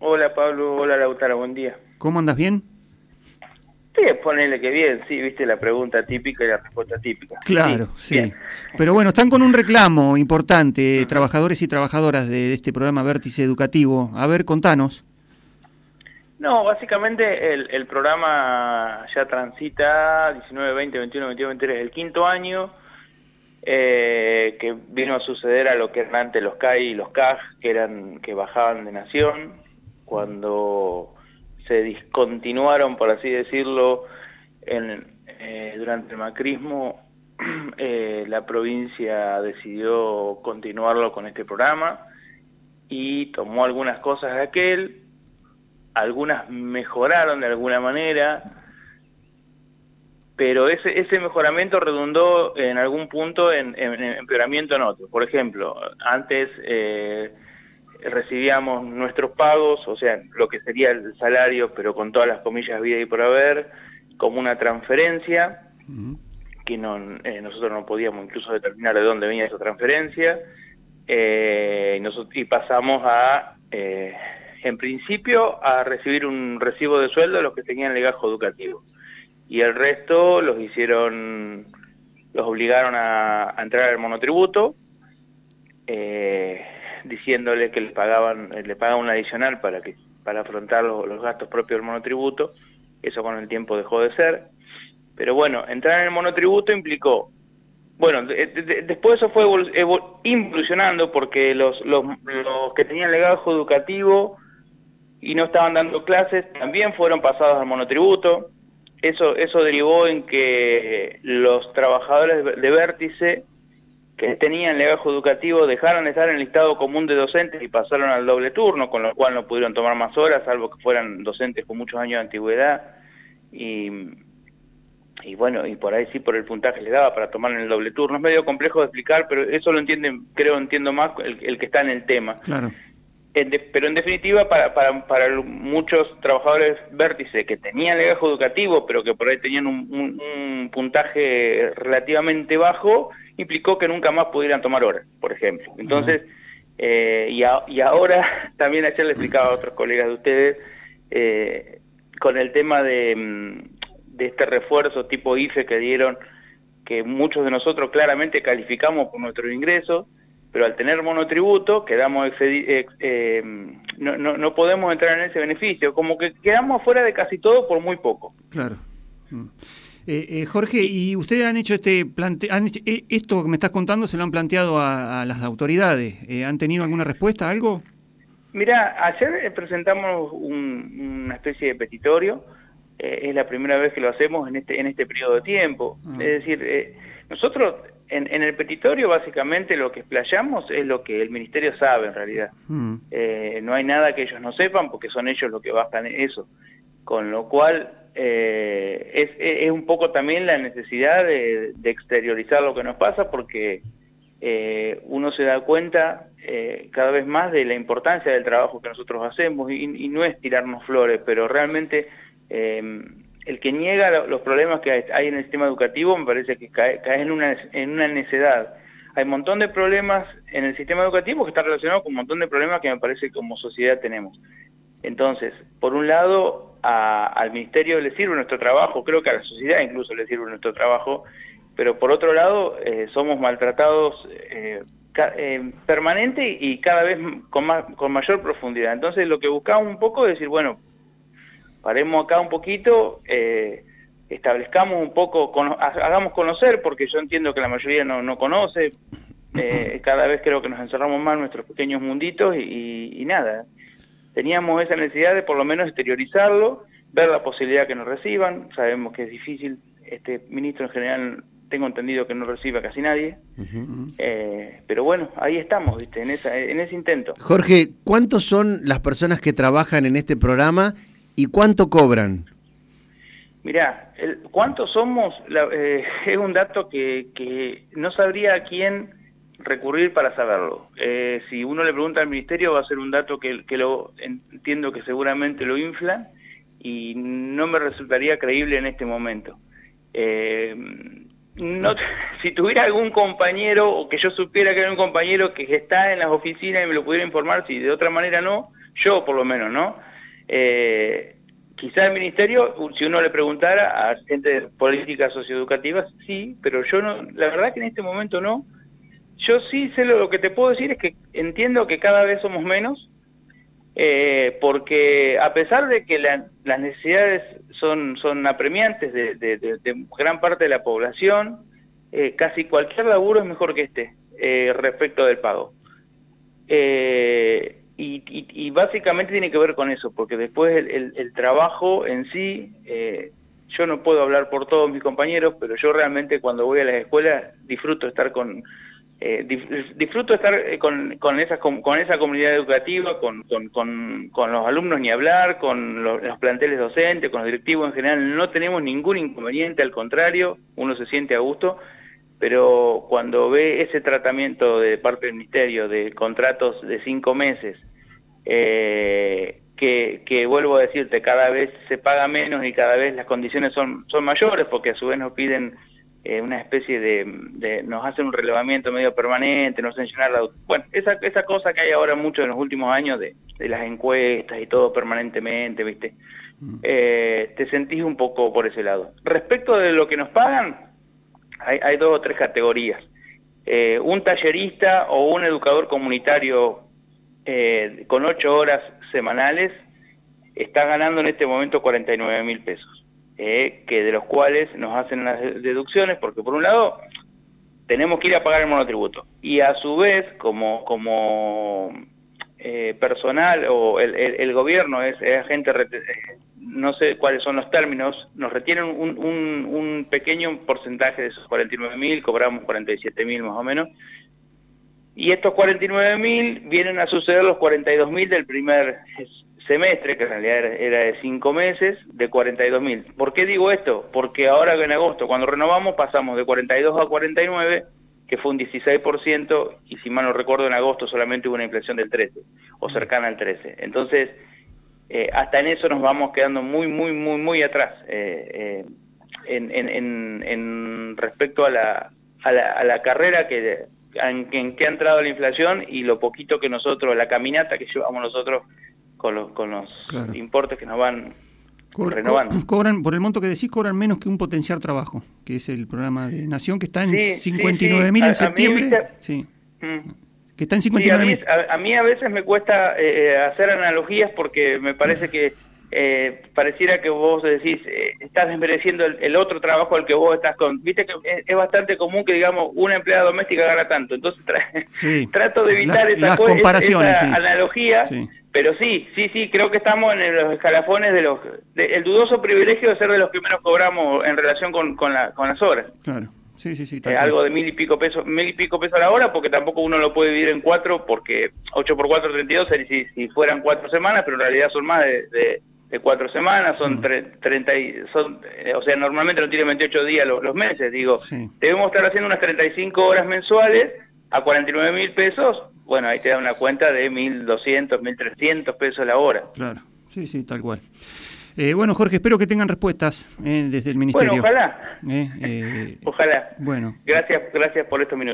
Hola Pablo, hola Lautaro, buen día. ¿Cómo andas bien? Sí, ponele que bien, sí, viste la pregunta típica y la respuesta típica. Claro, sí. Pero bueno, están con un reclamo importante, trabajadores y trabajadoras de este programa Vértice Educativo. A ver, contanos. No, básicamente el, programa ya transita 19, 20, 21, 22, 23, el quinto año, eh, que vino a suceder a lo que eran antes los CAI y los CAG, que, eran, que bajaban de nación, cuando se discontinuaron, por así decirlo, eh, durante el macrismo, eh, la provincia decidió continuarlo con este programa y tomó algunas cosas de aquel, algunas mejoraron de alguna manera, pero ese, ese mejoramiento redundó en algún punto en, empeoramiento en otro. Por ejemplo, antes eh, recibíamos nuestros pagos, o sea, lo que sería el salario, pero con todas las comillas vida y por haber, como una transferencia, que no, eh, nosotros no podíamos incluso determinar de dónde venía esa transferencia, eh, y, pasamos a, eh, en principio, a recibir un recibo de sueldo los que tenían legajo educativo. Y el resto los hicieron, los obligaron a, entrar al monotributo, eh, diciéndole que le pagaban, le pagaban un adicional para que para afrontar los, gastos propios del monotributo, eso con el tiempo dejó de ser, pero bueno, entrar en el monotributo implicó, bueno, después eso fue involucionando porque los, los, los que tenían legajo educativo y no estaban dando clases también fueron pasados al monotributo, eso, eso derivó en que los trabajadores de vértice que tenían legajo educativo dejaron de estar en el listado común de docentes y pasaron al doble turno, con lo cual no pudieron tomar más horas, salvo que fueran docentes con muchos años de antigüedad. Y, y bueno, y por ahí sí por el puntaje le daba para tomar en el doble turno. Es medio complejo de explicar, pero eso lo entienden, creo entiendo más el, que está en el tema. Claro. pero en definitiva, para, para, para muchos trabajadores vértice que tenían legajo educativo, pero que por ahí tenían un, un puntaje relativamente bajo, implicó que nunca más pudieran tomar horas, por ejemplo. Entonces, eh, y, y, ahora también ayer le explicaba a otros colegas de ustedes, eh, con el tema de, mm, de este refuerzo tipo IFE que dieron, que muchos de nosotros claramente calificamos por nuestro ingreso, pero al tener monotributo quedamos eh, no, no, no, podemos entrar en ese beneficio, como que quedamos fuera de casi todo por muy poco. Claro. Mm. Eh, eh, Jorge, ¿y ustedes han hecho este plante han eh, esto que me estás contando se lo han planteado a, las autoridades? ¿Han tenido alguna respuesta, algo? Mira, ayer presentamos una especie de petitorio, es la primera vez que lo hacemos en este en este periodo de tiempo. Ah. Es decir, nosotros en, el petitorio básicamente lo que explayamos es lo que el ministerio sabe en realidad. Mm. no hay nada que ellos no sepan porque son ellos los que bajan eso. Con lo cual eh, es, un poco también la necesidad de, exteriorizar lo que nos pasa porque eh, uno se da cuenta eh, cada vez más de la importancia del trabajo que nosotros hacemos y, no es tirarnos flores, pero realmente el que niega los problemas que hay en el sistema educativo me parece que cae, en, una, en una necedad. Hay un montón de problemas en el sistema educativo que están relacionados con un montón de problemas que me parece que como sociedad tenemos. Entonces, por un lado, al Ministerio le sirve nuestro trabajo, creo que a la sociedad incluso le sirve nuestro trabajo, pero por otro lado, eh, somos maltratados eh, eh, permanente y cada vez con, más, con mayor profundidad. Entonces, lo que buscamos un poco es decir, bueno, paremos acá un poquito, establezcamos un poco, hagamos conocer, porque yo entiendo que la mayoría no, no conoce, cada vez creo que nos encerramos más nuestros pequeños munditos y nada, teníamos esa necesidad de por lo menos exteriorizarlo, ver la posibilidad que nos reciban, sabemos que es difícil, este ministro en general tengo entendido que no recibe a casi nadie, eh, pero bueno, ahí estamos, ¿viste? En, esa, en ese intento. Jorge, ¿cuántos son las personas que trabajan en este programa y cuánto cobran? Mirá, el, ¿cuántos somos? Eh, es un dato que, que no sabría a quién recurrir para saberlo. Eh, si uno le pregunta al ministerio va a ser un dato que, que lo entiendo que seguramente lo infla y no me resultaría creíble en este momento. Eh, no, si tuviera algún compañero o que yo supiera que era un compañero que está en las oficinas y me lo pudiera informar, si de otra manera no, yo por lo menos, ¿no? Eh, quizá el ministerio, si uno le preguntara a gente de políticas socioeducativas, sí, pero yo no, la verdad que en este momento no. Yo sí sé lo, que te puedo decir es que entiendo que cada vez somos menos, eh, porque a pesar de que las necesidades son, son apremiantes de, gran parte de la población, eh, casi cualquier laburo es mejor que este eh, respecto del pago. Eh, y, básicamente tiene que ver con eso, porque después el, trabajo en sí, yo no puedo hablar por todos mis compañeros, pero yo realmente cuando voy a las escuelas disfruto estar con, eh, disfruto estar eh, con, esa, con, esa comunidad educativa, con, los alumnos ni hablar, con los, los, planteles docentes, con los directivos en general, no tenemos ningún inconveniente, al contrario, uno se siente a gusto. Pero cuando ve ese tratamiento de parte del Ministerio de contratos de cinco meses, eh, que, vuelvo a decirte, cada vez se paga menos y cada vez las condiciones son, son mayores, porque a su vez nos piden eh, una especie de, nos hacen un relevamiento medio permanente, nos llenar la... Bueno, esa, esa cosa que hay ahora mucho en los últimos años de, las encuestas y todo permanentemente, ¿viste? Mm. Eh, te sentís un poco por ese lado. Respecto de lo que nos pagan, hay, dos o tres categorías. Eh, un tallerista o un educador comunitario con ocho horas semanales está ganando en este momento 49 mil pesos, eh, que de los cuales nos hacen las deducciones, porque por un lado tenemos que ir a pagar el monotributo, y a su vez, como, como personal o el, gobierno es, agente no sé cuáles son los términos, nos retienen un, un, pequeño porcentaje de esos 49 mil, cobramos 47 mil más o menos, y estos 49 mil vienen a suceder los 42 mil del primer semestre, que en realidad era de 5 meses, de 42 mil. ¿Por qué digo esto? Porque ahora en agosto, cuando renovamos, pasamos de 42 a 49, que fue un 16%, y si mal no recuerdo, en agosto solamente hubo una inflación del 13, o cercana al 13. Entonces, eh, hasta en eso nos vamos quedando muy, muy, muy, muy atrás eh, eh, en, respecto a la, a la, a la carrera que, en, que ha entrado la inflación y lo poquito que nosotros, la caminata que llevamos nosotros con los, con los importes que nos van renovando. cobran, por el monto que decís, cobran menos que un potenciar trabajo, que es el programa de Nación, que está en 59 mil en septiembre. sí. Mm que está en 59 a, mí, a, veces me cuesta eh, eh, hacer analogías porque me parece que eh, pareciera que vos decís, estás desmereciendo el, otro trabajo al que vos estás con... Viste que es, bastante común que, digamos, una empleada doméstica gana tanto. Entonces trato de evitar esa, analogía. Pero sí, sí, sí, creo que estamos en los escalafones de los... el dudoso privilegio de ser de los que menos cobramos en relación con, con, la, con las horas. Claro. Sí, sí, sí. Eh, algo de mil y pico pesos, mil y pico pesos a la hora, porque tampoco uno lo puede dividir en cuatro, porque 8 por 4, 32, si, si fueran cuatro semanas, pero en realidad son más de, de, cuatro semanas, son 30 y, son, eh, o sea, normalmente no tiene 28 días los, meses, digo, debemos estar haciendo unas 35 horas mensuales a 49 mil pesos, bueno, ahí te da una cuenta de 1.200, 1.300 pesos la hora. Claro, sí, sí, tal cual. Eh, bueno, Jorge, espero que tengan respuestas eh, desde el Ministerio. Bueno, ojalá. Eh, ojalá. Bueno. Gracias, gracias por estos minutos.